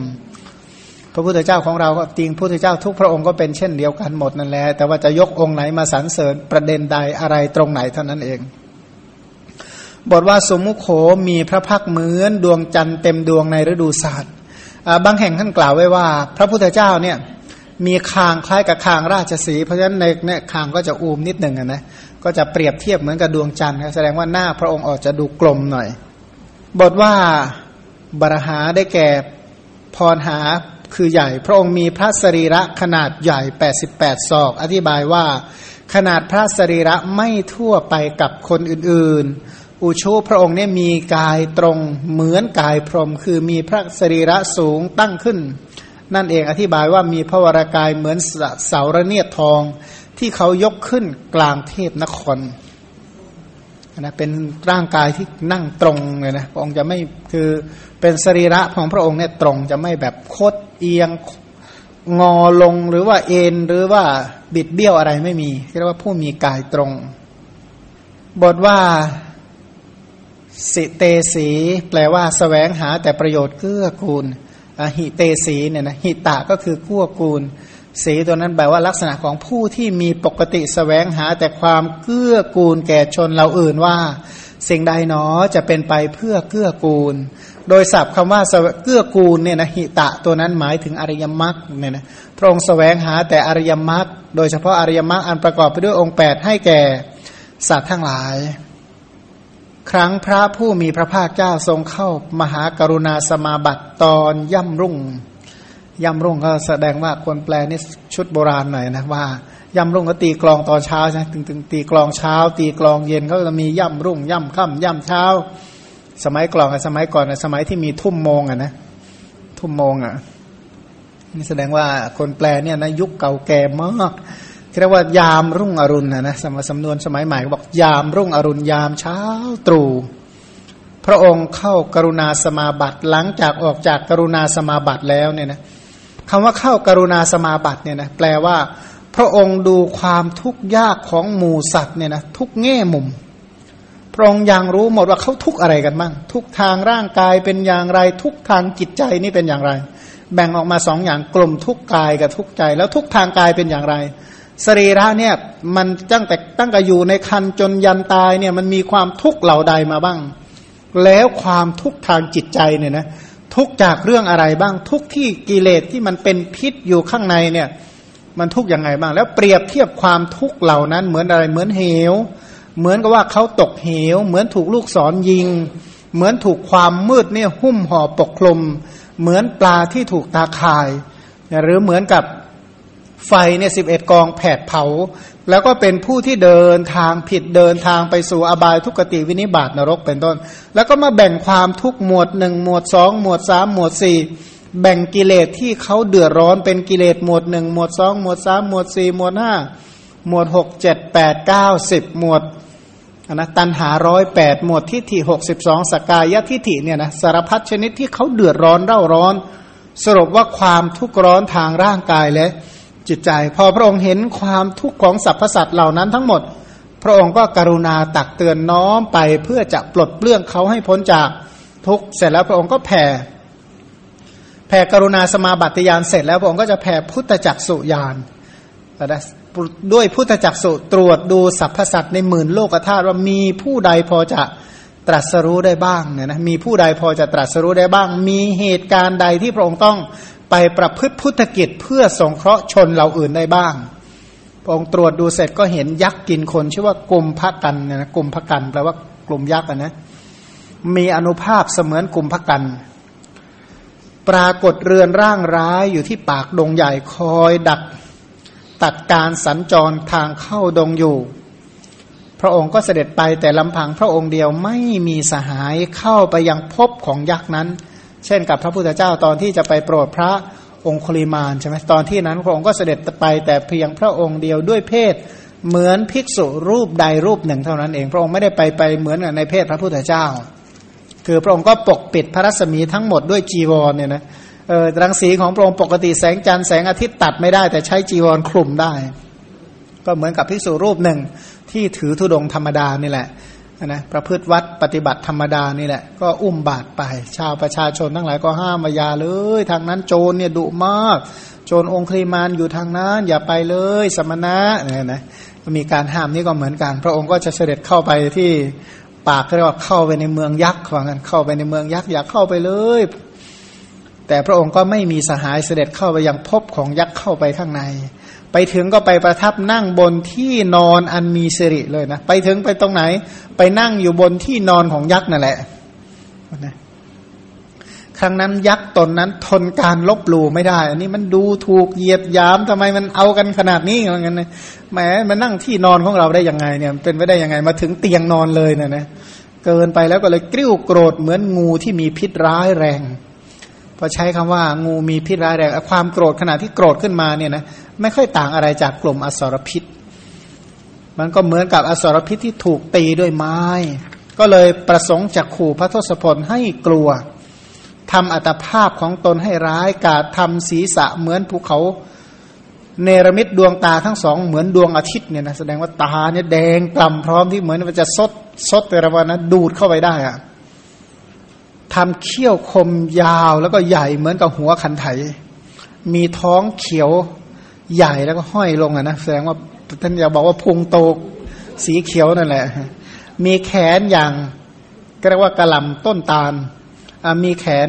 พระพุทธเจ้าของเราก็จริงพระพุทธเจ้าทุกพระองค์ก็เป็นเช่นเดียวกันหมดนั่นแหละแต่ว่าจะยกองค์ไหนมาสรรเสริญประเด็นใดอะไรตรงไหนเท่านั้นเอง บทว่าสมุขโขมีพระพักเหมือนดวงจันทร์เต็มดวงในฤดูศาสตร์บางแห่งท่านกล่าวไว้ว่า พระพุทธเจ้าเนี่ยมีคางคล้ายกับคางราชสี เพราะฉะนั้นในเนี่ยคางก็จะอูมนิดหนึ่งนะก็จะเปรียบเทียบเหมือนกับดวงจันทร์แสดงว่าหน้าพระองค์ออกจะดูกลมหน่อย บทว่าบรหาได้แก่พรหา คือใหญ่ พระองค์มีพระสรีระขนาดใหญ่ 88 ศอก อธิบายว่า ขนาดพระสรีระไม่ทั่วไปกับคนอื่นๆ อุชูพระองค์เนี่ยมีกายตรงเหมือนกายพรหมคือมีพระสรีระสูงตั้งขึ้น นั่นเองอธิบายว่ามีพระวรากายเหมือนเสาระเนียดทอง ที่เขายกขึ้นกลางเทพนคร นะเป็นร่างกายที่นั่งตรงเลยนะพระองค์จะไม่คือเป็นสรีระของพระองค์เนี่ยตรงจะไม่แบบโคดเอียงงอลงหรือว่าเอ็นหรือว่าบิดเบี้ยวอะไรไม่มีเรียกว่าผู้มีกายตรง บทว่าสิเตสี แปลว่าสแสวงหาแต่ประโยชน์เกื้อกูลหิเตสีเนี่ยนะหิตะก็คือกู้วกูล สีตัวนั้นแปลว่าลักษณะของผู้ที่มีปกติสแสวงหาแต่ความเกื้อกูลแก่ชนเราอื่นว่า สิ่งใดหนอจะเป็นไปเพื่อเกื้อกูล โดยศัพท์คำว่าเกื้อกูลเนี่ยนะหิตะตัวนั้นหมายถึงอริยมรรคเนี่ยนะพระองค์แสวงหาแต่อริยมรรคโดยเฉพาะอริยมรรคอันประกอบไปด้วยองค์ 8 ให้แก่สัตว์ทั้งหลาย ครั้งพระผู้มีพระภาคเจ้าทรงเข้ามหากรุณาสมาบัติตอนย่ำรุ่ง ย่ำรุ่งก็แสดงว่าคนแปลนี่ชุดโบราณหน่อยนะว่าย่ำรุ่งก็ตีกลองตอนเช้าใช่ถึงถึงตีกลองเช้า ตีกลองเย็นเขาจะมีย่ำรุ่งย่ำค่ำย่ำเช้า สมัยกลองกับสมัยก่อนสมัยที่มีทุ่มโมงอะนะทุ่มโมงอะนี่แสดงว่าคนแปลเนี่ยนะยุคเก่าแก่มากเรียกว่ายามรุ่งอรุณนะนะสมสำนวนสมัยใหม่บอกยามรุ่งอรุณยามเช้าตรู่พระองค์เข้ากรุณาสมาบัติหลังจากออกจากกรุณาสมาบัติแล้วเนี่ยนะ คำว่าเข้ากรุณาสมาบัติเนี่ยนะแปลว่า พระองค์ดูความทุกข์ยากของหมูสัตว์เนี่ยนะทุกแง่มุม พระองค์ยังรู้หมดว่าเขาทุกอะไรกันบ้างทุกทางร่างกายเป็นอย่างไร ทุกทางจิตใจนี่เป็นอย่างไร แบ่งออกมาสองอย่างกลุ่มทุกกายกับทุกใจ แล้วทุกทางกายเป็นอย่างไร สรีระเนี่ยมันตั้งแต่ตั้งแต่อยู่ในคันจนยันตายเนี่ยมันมีความทุกข์เหล่าใดมาบ้าง แล้วความทุกข์ทางจิตใจเนี่ยนะ ทุกจากเรื่องอะไรบ้าง ทุกที่กิเลสที่มันเป็นพิษอยู่ข้างในเนี่ย มันทุกอย่างไงบ้าง แล้วเปรียบเทียบความทุกเหล่านั้นเหมือนอะไรเหมือนเหว เหมือนกับว่าเขาตกเหว เหมือนถูกลูกศรยิง เหมือนถูกความมืดเนี่ยหุ้มห่อปกคลุม เหมือนปลาที่ถูกตาข่าย หรือเหมือนกับไฟเนี่ยสิบเอ็ดกองแผดเผา แล้วก็เป็นผู้ที่เดินทางผิดเดินทางไปสู่อบายทุกติวินิบาตนรกเป็นต้น แล้วก็มาแบ่งความทุกหมวดหนึ่งหมวดสองหมวดสามหมวดสี่แบ่งกิเลสที่เขาเดือดร้อนเป็นกิเลสหมวดหนึ่งหมวดสองหมวดสามหมวดสี่หมวดห้าหมวดหกเจ็ดแปดเก้าสิบหมวดนะตันหาร้อยแปดหมวดทิฏฐิหกสิบสองสกายทิฏฐิเนี่ยนะสารพัดชนิดที่เขาเดือดร้อนเร่าร้อน สรุปว่าความทุกข์ร้อนทางร่างกายและ จิตใจ พอพระองค์เห็นความทุกข์ของสรรพสัตว์เหล่านั้นทั้งหมด พระองค์ก็กรุณาตักเตือนน้อมไปเพื่อจะปลดเปลื้องเขาให้พ้นจากทุกข์เสร็จแล้วพระองค์ก็แผ่แผ่กรุณาสมาบัติยานเสร็จแล้วพระองค์ก็จะแผ่พุทธจักสุยานด้วยพุทธจักสุตรวจดูสรรพสัตว์ในหมื่นโลกธาตุว่ามีผู้ใดพอจะตรัสรู้ได้บ้างเนี่ยนะมีผู้ใดพอจะตรัสรู้ได้บ้าง มีเหตุการณ์ใดที่พระองค์ต้อง ไปประพฤติพุทธกิจเพื่อสงเคราะห์ชนเราอื่นได้บ้างพองตรวจดูเสร็จก็เห็นยักษ์กินคน ชื่อว่ากลุ่มพักกันนะกลุ่มพักกันแปลว่ากลุ่มยักษ์นะ มีอนุภาพเสมือนกลุ่มพักกัน ปรากฏเรือนร่างร้ายอยู่ที่ปากดงใหญ่คอยดักตัดการสัญจรทางเข้าดงอยู่ พระองค์ก็เสด็จไปแต่ลำพังพระองค์เดียวไม่มีสหายเข้าไปยังพบของยักษ์นั้น เช่นกับพระพุทธเจ้าตอนที่จะไปโปรดพระองคุลิมานใช่ไหมตอนที่นั้นพระองค์ก็เสด็จไปแต่เพียงพระองค์เดียวด้วยเพศเหมือนภิกษุรูปใดรูปหนึ่งเท่านั้นเอง พระองค์ไม่ได้ไปไปเหมือนในเพศพระพุทธเจ้า คือพระองค์ก็ปกปิดพระรัศมีทั้งหมดด้วยจีวรเนี่ยนะเออรังสีของพระองค์ปกติแสงจันทร์แสงอาทิตย์ตัดไม่ได้ แต่ใช้จีวรคลุมได้ ก็เหมือนกับภิกษุรูปหนึ่งที่ถือธุดงธรรมดานี่แหละ นะประพฤติวัดปฏิบัติธรรมดานี่แหละ ก็อุ้มบาตรไป ชาวประชาชนทั้งหลายก็ห้ามมายาเลย ทางนั้นโจรเนี่ยดุมาก โจรองคลีมานอยู่ทางนั้น อย่าไปเลย สมณะเนี่ยนะมีการห้ามนี่ก็เหมือนกัน พระองค์ก็จะเสด็จเข้าไปที่ปากเรียกว่าเข้าไปในเมืองยักษ์ว่างั้นเข้าไปในเมืองยักษ์อย่าเข้าไปเลย แต่พระองค์ก็ไม่มีสหายเสด็จเข้าไปยังพบของยักษ์เข้าไปข้างใน ไปถึงก็ไปประทับนั่งบนที่นอนอันมีสิริเลยนะ ไปถึงไปตรงไหน ไปนั่งอยู่บนที่นอนของยักษ์นั่นแหละนะครั้งนั้นยักษ์ตนนั้นทนการลบหลู่ไม่ได้ อันนี้มันดูถูกเหยียดยามทำไมมันเอากันขนาดนี้อย่างนั้นแหมมันนั่งที่นอนของเราได้ยังไงเนี่ยเป็นไปได้ยังไงมาถึงเตียงนอนเลยเนี่ยนะเกินไปแล้วก็เลยกริ้วโกรธเหมือนงูที่มีพิษร้ายแรง พอใช้คำว่างูมีพิษร้ายแรงความโกรธขณะที่โกรธขึ้นมาเนี่ยนะไม่ค่อยต่างอะไรจากกลุ่มอสรพิษ มันก็เหมือนกับอสรพิษที่ถูกตีด้วยไม้ ก็เลยประสงค์จะขู่พระทศพลให้กลัวทำอัตภาพของตนให้ร้ายกาดทำศีรษะเหมือนภูเขาเนรมิตดวงตาทั้งสองเหมือนดวงอาทิตย์เนี่ยนะแสดงว่าตาเนี่ยแดงกล่ำพร้อมที่เหมือนมันจะซดซดแต่ละวันนะดูดเข้าไปได้อะ ทำเขี้ยวคมยาวแล้วก็ใหญ่เหมือนกับหัวขันไถ มีท้องเขียวใหญ่แล้วก็ห้อยลงอะนะแสดงว่าท่านอยากบอกว่าพุงโตสีเขียวนั่นแหละ มีแขนอย่างก็เรียกว่ากระลำต้นตาลมีแขน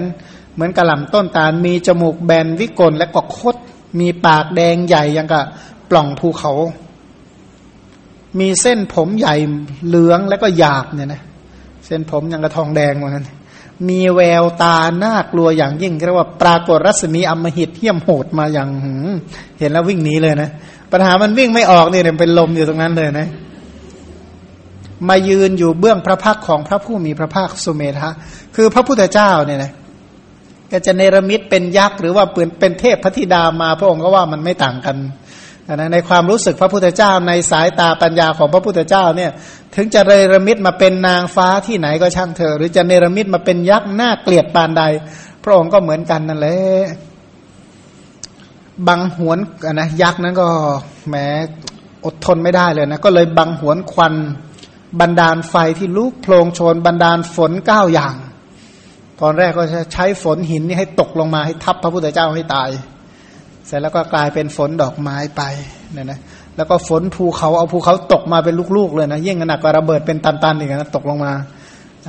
เหมือนกระลำต้นตาล มีจมูกแบนวิกลและก็คด มีปากแดงใหญ่ยังกับปล่องภูเขา มีเส้นผมใหญ่เหลืองแล้วก็หยาบเนี่ยนะเส้นผมยังกระทองแดงเหมือนกัน มีแววตาหน้ากลัวอย่างยิ่งเรียกว่าปรากฏรัศมีอมหิตเที่ยมโหดมาอย่างเห็นแล้ววิ่งหนีเลยนะ ปัญหามันวิ่งไม่ออกเนี่ยเป็นลมอยู่ตรงนั้นเลยนะ มายืนอยู่เบื้องพระพักของพระผู้มีพระภาคสุเมธะคือพระพุทธเจ้าเนี่ยนะก็จะเนรมิตเป็นยักษ์หรือว่าเปเป็นเทพพระธิดามาพระองค์ก็ว่ามันไม่ต่างกัน นะในความรู้สึกพระพุทธเจ้าในสายตาปัญญาของพระพุทธเจ้าเนี่ยถึงจะเนรมิตมาเป็นนางฟ้าที่ไหนก็ช่างเถอะหรือจะเนรมิตมาเป็นยักษ์หน้าเกลียดปานใด พระองค์ก็เหมือนกันนั่นแหละบังหวนนะยักษ์นั้นก็แหมอดทนไม่ได้เลยนะก็เลยบังหวนควันบันดาลไฟที่ลุกโพลงโชนบันดาลฝนเก้าอย่าง ตอนแรกก็จะใช้ฝนหินนี่ให้ตกลงมาให้ทับพระพุทธเจ้าให้ตาย เสร็จแล้วก็กลายเป็นฝนดอกไม้ไปเนี่ยนะแล้วก็ฝนภูเขาเอาภูเขาตกมาเป็นลูกๆเลยนะยิ่งหนักกว่าระเบิดเป็นตันๆอีกนะตกลงมา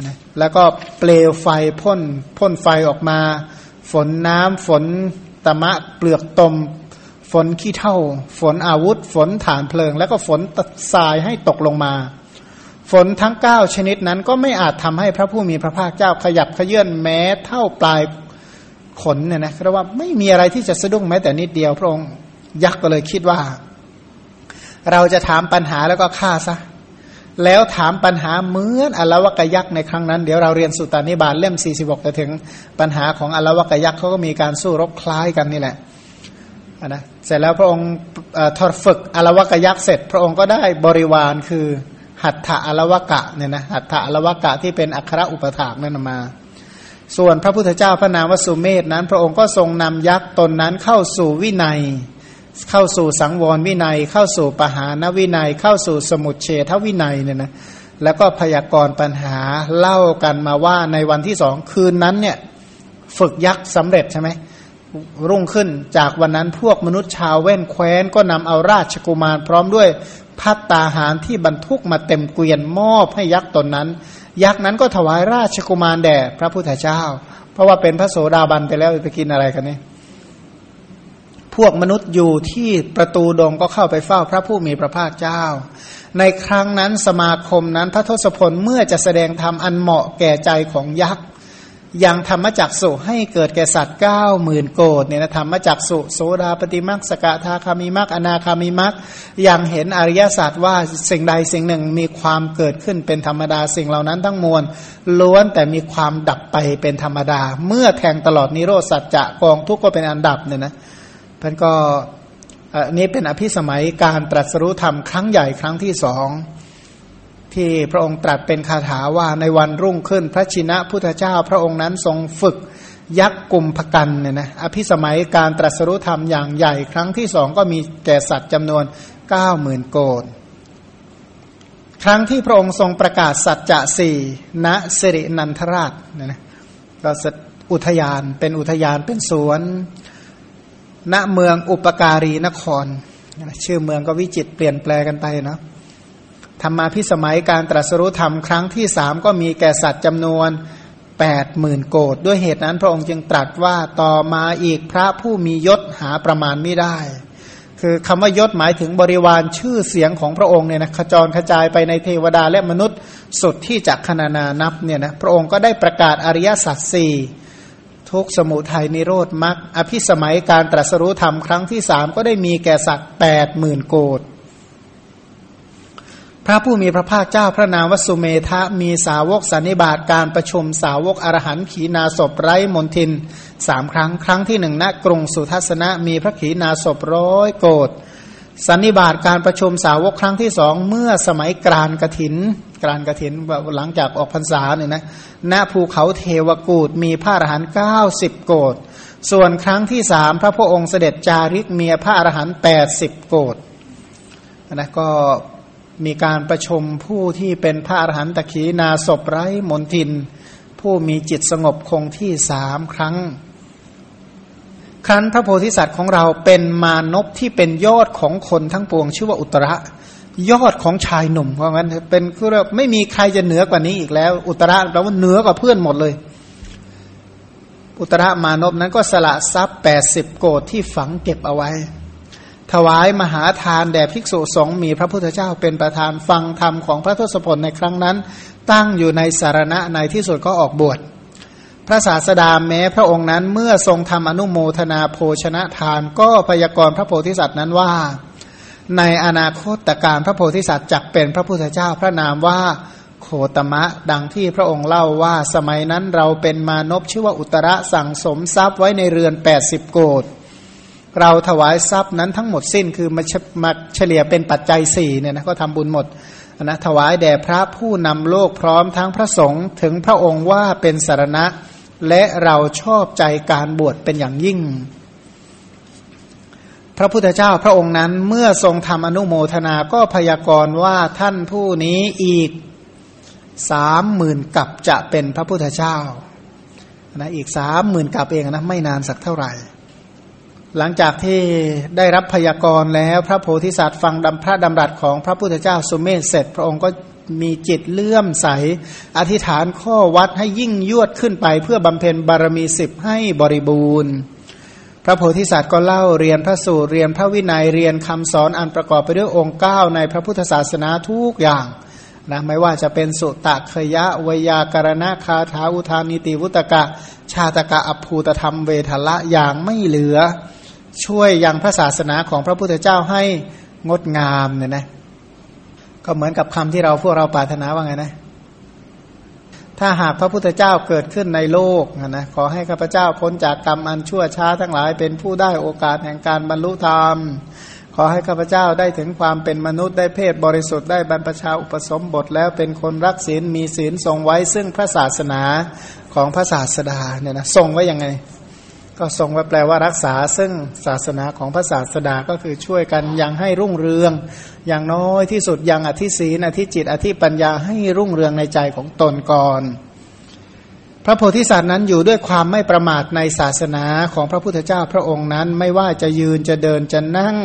นะแล้วก็เปลวไฟพ่นพ่นไฟออกมา ฝนน้ำฝนตะมะเปลือกตม ฝนขี้เท่า ฝนอาวุธ ฝนฐานเพลิง แล้วก็ฝนทรายให้ตกลงมา ฝนทั้งเก้าชนิดนั้นก็ไม่อาจทำให้พระผู้มีพระภาคเจ้าขยับขยื่นแม้เท่าปลาย ขนเนี่ยนะเพราะว่าไม่มีอะไรที่จะสะดุ้งแม้แต่นิดเดียวพระองค์ยักษ์ก็เลยคิดว่า เราจะถามปัญหาแล้วก็ฆ่าซะแล้วถามปัญหาเหมือนอลวกยักษ์ในครั้งนั้น เดี๋ยวเราเรียนสุตานิบาลเล่ม 46จะถึงปัญหาของอลวกยักษ์เขาก็มีการสู้รบคล้ายกันนี่แหละนะเสร็จแล้วพระองค์ทอดฝึกอลวกยักษ์เสร็จ พระองค์ก็ได้บริวารคือหัตถะอลวกะเนี่ยนะหัตถะอลวกะที่เป็นอัครอุปถากนั่นมา ส่วนพระพุทธเจ้าพระนามวสุเมธนั้น พระองค์ก็ทรงนำยักษ์ตนนั้นเข้าสู่วินัย เข้าสู่สังวรวินัย เข้าสู่ปหานวินัย เข้าสู่สมุทเฉทวินัยเนี่ยนะแล้วก็พยากรณ์ปัญหาเล่ากันมาว่าในวันที่สองคืนนั้นเนี่ยฝึกยักษ์สำเร็จใช่ไหมรุ่งขึ้นจากวันนั้นพวกมนุษย์ชาวเว้นแคว้นก็นำเอาราชกุมารพร้อมด้วยพัตตาหารที่บรรทุกมาเต็มเกวียนมอบให้ยักษ์ตนนั้น ยักษ์นั้นก็ถวายราชกุมารแด่พระพุทธเจ้า เพราะว่าเป็นพระโสดาบันไปแล้วไปกินอะไรกันนี่พวกมนุษย์อยู่ที่ประตูดงก็เข้าไปเฝ้าพระผู้มีพระภาคเจ้า ในครั้งนั้นสมาคมนั้นพระทศพลเมื่อจะแสดงธรรมอันเหมาะแก่ใจของยักษ์ อยังธรรมจักสุให้เกิดแก่สัตว์เก้าหมื่นโกดเนี่ยนะธรรมจักสุโสดาปฏิมักสกทาคามิมักอนาคามิมักอยังเห็นอริยศาสัจว่าสิ่งใดสิ่งหนึ่งมีความเกิดขึ้นเป็นธรรมดาสิ่งเหล่านั้นทั้งมวลล้วนแต่มีความดับไปเป็นธรรมดา เมื่อแทงตลอดนิโรธสัจจะกองทุกข์ก็เป็นอันดับเนี่ยนะท่านก็อันนี้เป็นอภิสมัยการตรัสรู้ธรรมครั้งใหญ่ครั้งที่สอง ที่พระองค์ตรัสเป็นคาถาว่าในวันรุ่งขึ้นพระชินะพุทธเจ้าพระองค์นั้นทรงฝึกยักษ์กลุ่มภกันเนี่ยนะอภิสมัยการตรัสรู้ธรรมอย่างใหญ่ ครั้งที่สองก็มีแก่สัตว์จำนวนเก้าหมื่นโกดครั้งที่พระองค์ทรงประกาศสัจจะสี่ณสิรินันทราชเนี่ยนะก็อุทยานเป็นอุทยานเป็นสวนณเมืองอุปการีนคร ชื่อเมืองก็วิจิตเปลี่ยนแปลกันไปเนาะ ธรรมาพิสมัยการตรัสรู้ธรรมครั้งที่สามก็มีแก่สัตว์จำนวนแปดหมื่นโกดด้วยเหตุนั้นพระองค์จึงตรัสว่าต่อมาอีกพระผู้มียศหาประมาณไม่ได้ คือคำว่ายศหมายถึงบริวารชื่อเสียงของพระองค์เนี่ยนะขจรกระจายไปในเทวดาและมนุษย์สุดที่จะคณนานับเนี่ยนะพระองค์ก็ได้ประกาศอริยสัจสี่ทุกสมุทัยนิโรธมรรคอภิสมัยการตรัสรู้ธรรมครั้งที่สามก็ได้มีแก่สัตว์แปดหมื่นโกด พระผู้มีพระภาคเจ้าพระนามวสุเมธะมีสาวกสันนิบาตการประชุมสาวกอรหันขีนาศพไร้มนทินสามครั้งครั้งที่หนึ่งณกรุงสุทัศนะมีพระขีนาศพร้อยโกดสันนิบาตการประชุมสาวกครั้งที่สองเมื่อสมัยกรานกถิน กรานกถินหลังจากออกพรรษาเนี่ยนะณภูเขาเทวกูดมีพระอรหันต์เก้าสิบโกดส่วนครั้งที่สามพระพุทธองค์เสด็จจาริกเมียพระอรหันต์แปดสิบโกดนะก็ มีการประชุมผู้ที่เป็นพระอรหันตขีนาศพไร้มนทิน ผู้มีจิตสงบคงที่สามครั้ง ครั้นพระโพธิสัตว์ของเราเป็นมานพที่เป็นยอดของคนทั้งปวง ชื่อว่าอุตระ ยอดของชายหนุ่มเพราะงั้นเป็นคือไม่มีใครจะเหนือกว่านี้อีกแล้ว อุตระแปลว่าเหนือกว่าเพื่อนหมดเลย อุตระมานพนั้นก็สละทรัพย์แปดสิบโกดที่ฝังเก็บเอาไว้ ถวายมหาทานแด่ภิกษุสงฆ์มีพระพุทธเจ้าเป็นประธานฟังธรรมของพระทศพลในครั้งนั้น ตั้งอยู่ในสารณะในที่สุดก็ออกบวชพระศาสดาแม้พระองค์นั้นเมื่อทรงทำอนุโมทนาโภชนะทาน ก็พยากรณ์พระโพธิสัตว์นั้นว่า ในอนาคตการพระโพธิสัตว์จักเป็นพระพุทธเจ้าพระนามว่าโคตมะดังที่พระองค์เล่าว่าสมัยนั้นเราเป็นมานพชื่อว่าอุตระสั่งสมทรัพย์ไว้ในเรือน 80 โกด เราถวายทรัพย์นั้นทั้งหมดสิ้นคือมามาเฉลี่ยเป็นปัจจัยสี่เนี่ยนะก็ทำบุญหมดนะถวายแด่พระผู้นำโลกพร้อมทั้งพระสงฆ์ถึงพระองค์ว่าเป็นสารณะ และเราชอบใจการบวชเป็นอย่างยิ่ง พระพุทธเจ้าพระองค์นั้นเมื่อทรงทำอนุโมทนาก็พยากรณ์ว่าท่านผู้นี้อีกสามหมื่นกับจะเป็นพระพุทธเจ้านะอีกสามหมื่นกับเองนะไม่นานสักเท่าไหร่ หลังจากที่ได้รับพยากรณ์แล้วพระโพธิสัตว์ฟังดำพระดำรัสของพระพุทธเจ้าสุมเมศเสร็จ พระองค์ก็มีจิตเลื่อมใส อธิษฐานข้อวัดให้ยิ่งยวดขึ้นไป เพื่อบำเพ็ญบารมีสิบให้บริบูรณ์ พระโพธิสัตว์ก็เล่าเรียนพระสูตรเรียนพระวินัยเรียนคำสอนอันประกอบไปด้วยองค์เก้าในพระพุทธศาสนาทุกอย่างนะไม่ว่าจะเป็นสุตตะเคยะวยากรณะคาถาอุทานิติวุตกะ ชาตกะอภูตธรรมเวทละอย่างไม่เหลือ ช่วยยังพระศาสนาของพระพุทธเจ้าให้งดงามเนี่ยนะ ก็เหมือนกับคำที่เราพวกเราปรารถนาว่าไงนะ ถ้าหากพระพุทธเจ้าเกิดขึ้นในโลกนะขอให้ข้าพเจ้าพ้นจากกรรมอันชั่วช้าทั้งหลาย เป็นผู้ได้โอกาสแห่งการบรรลุธรรม ขอให้ข้าพเจ้าได้ถึงความเป็นมนุษย์ได้เพศบริสุทธิ์ได้บรรพชาอุปสมบทแล้วเป็นคนรักศีลมีศีลทรงไว้ซึ่งพระศาสนาของพระศาสดาเนี่ยนะทรงไว้ยังไง ก็ทรงว่าแปลว่ารักษาซึ่งศาสนาของพระศาสดาก็คือช่วยกันยังให้รุ่งเรือง อย่างน้อยที่สุดยังอธิศีนอธิจิต อธิปัญญาให้รุ่งเรืองในใจของตนก่อน พระโพธิสัตว์นั้นอยู่ด้วยความไม่ประมาทในศาสนาของพระพุทธเจ้าพระองค์นั้น ไม่ว่าจะยืนจะเดินจะนั่ง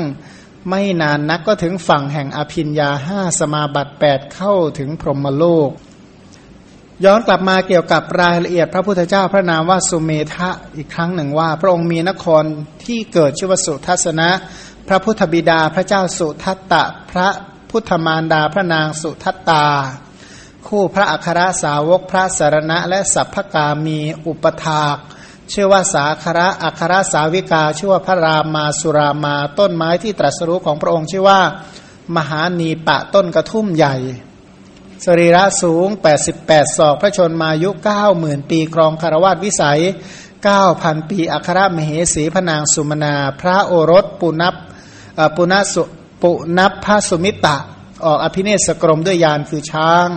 ไม่นานนักก็ถึงฝั่งแห่งอภิญญาห้าสมาบัติแปดเข้าถึงพรหมโลก ย้อนกลับมาเกี่ยวกับรายละเอียดพระพุทธเจ้าพระนามว่าสุเมธะอีกครั้งหนึ่งว่า พระองค์มีนครที่เกิดชื่อว่าสุทัศนะ พระพุทธบิดาพระเจ้าสุทัตตะ พระพุทธมารดาพระนางสุทัตตา คู่พระอัครสาวกพระสารณะ และสัพพกามีอุปถากชื่อว่าสาคระอัครสาวิกาชื่อว่าพระรามาสุรามาต้นไม้ที่ตรัสรู้ของพระองค์ชื่อว่า มหานีปะต้นกระทุ่มใหญ่ สรีระสูง 88 ศอก พระชนมายุ 90,000 ปีครองคารวาสวิสัย 9,000 ปีอัครมเหสีพนางสุมนา พระโอรสปุนับปุณสุปุนับพระสุมิตะ ออกอภิเนศกรมด้วยยานคือช้าง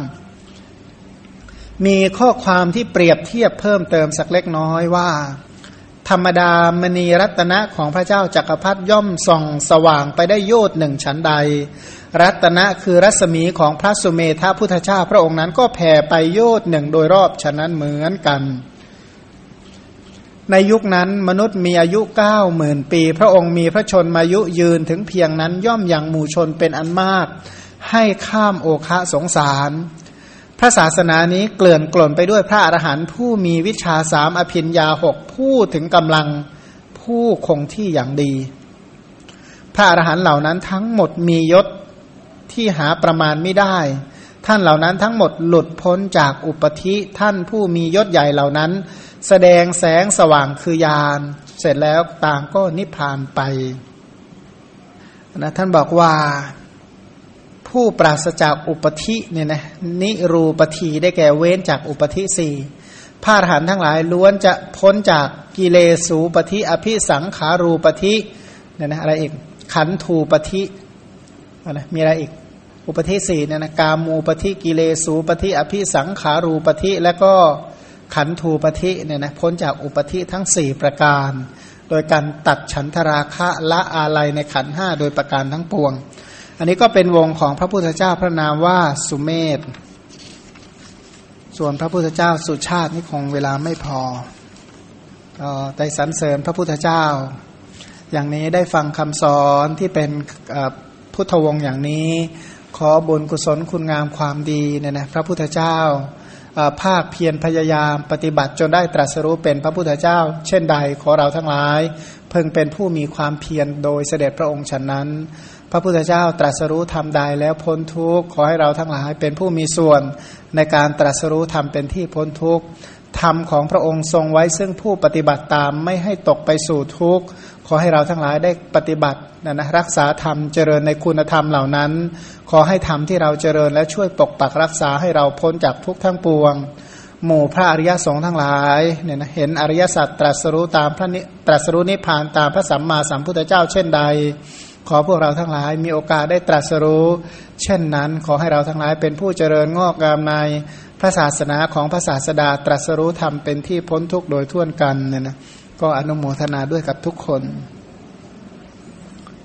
มีข้อความที่เปรียบเทียบเพิ่มเติมสักเล็กน้อยว่า ธรรมดามณีรัตนะของพระเจ้าจักรพรรดิย่อมส่องสว่างไปได้โยดหนึ่งชั้นใด รัตนะคือรัศมีของพระสุเมธาพุทธเจ้าพระองค์นั้นก็แผ่ไปโยดหนึ่งโดยรอบฉะนั้นเหมือนกัน ในยุคนั้นมนุษย์มีอายุเก้าหมื่นปี พระองค์มีพระชนมายุยืนถึงเพียงนั้นย่อมอยังหมู่ชนเป็นอันมาก ให้ข้ามโอคะสงสาร ระศาสนานี้เกลื่อนกล่นไปด้วยพระอรหันต์ผู้มีวิชาสามอภินยาหกผู้ถึงกำลังผู้คงที่อย่างดี พระอรหันต์เหล่านั้นทั้งหมดมียศที่หาประมาณไม่ได้ ท่านเหล่านั้นทั้งหมดหลุดพ้นจากอุปธิท่านผู้มียศใหญ่เหล่านั้น แสดงแสงสว่างคือยาน เสร็จแล้วต่างก็นิพพานไปนะท่านบอกว่า ผู้ปราศจากอุปธิเนี่ยนะนิรูปธีได้แก่เว้นจากอุปธิสี่พาะหันทั้งหลายล้วนจะพ้นจากกิเลสูปธิอภิสังขารูปธิเนี่ยนะอะไรอีกขันธูปธิอะไรมีอะไรอีก อุปธิสี่เนี่ยนะกามูปธิกิเลสูปธิอภิสังขารูปธิและก็ขันธูปธิเนี่ยนะพ้นจากอุปธิทั้งสี่ประการ โดยการตัดฉันทราคะละอาลัยในขันห้าโดยประการทั้งปวง อันนี้ก็เป็นวงของพระพุทธเจ้าพระนามว่าสุเมธส่วนพระพุทธเจ้าสุชาตินี่คงเวลาไม่พอก็ได้สรรเสริญพระพุทธเจ้า อย่างนี้ได้ฟังคำสอนที่เป็นพุทธวงศ์อย่างนี้ ขอบุญกุศลคุณงามความดีเนี่ยนะพระพุทธเจ้าภาคเพียรพยายามปฏิบัติจนได้ตรัสรู้เป็นพระพุทธเจ้า เช่นใดขอเราทั้งหลาย เพิ่งเป็นผู้มีความเพียรโดยเสด็จพระองค์ฉะนั้น พระพุทธเจ้าตรัสรู้ทำใดแล้วพ้นทุกข์ขอให้เราทั้งหลายเป็นผู้มีส่วนในการตรัสรู้ทำเป็นที่พ้นทุกข์ธรรมของพระองค์ทรงไว้ซึ่งผู้ปฏิบัติตามไม่ให้ตกไปสู่ทุกข์ขอให้เราทั้งหลายได้ปฏิบัตินะนะรักษาธรรมเจริญในคุณธรรมเหล่านั้น ขอให้ธรรมที่เราเจริญและช่วยปกปักรักษาให้เราพ้นจากทุกข์ทั้งปวง หมู่พระอริยสงฆ์ทั้งหลายเนี่ยนะเห็นอริยสัจตรัสรู้ตามพระนิตรัสรู้นิพพานตามพระสัมมาสัมพุทธเจ้าเช่นใด ขอพวกเราทั้งหลายมีโอกาสได้ตรัสรู้ เช่นนั้นขอให้เราทั้งหลายเป็นผู้เจริญงอกงามในพระศาสนาของพระศาสดาตรัสรู้ธรรมเป็นที่พ้นทุกข์โดยทั่วกันเนี่ยนะก็อนุโมทนาด้วยกับทุกคน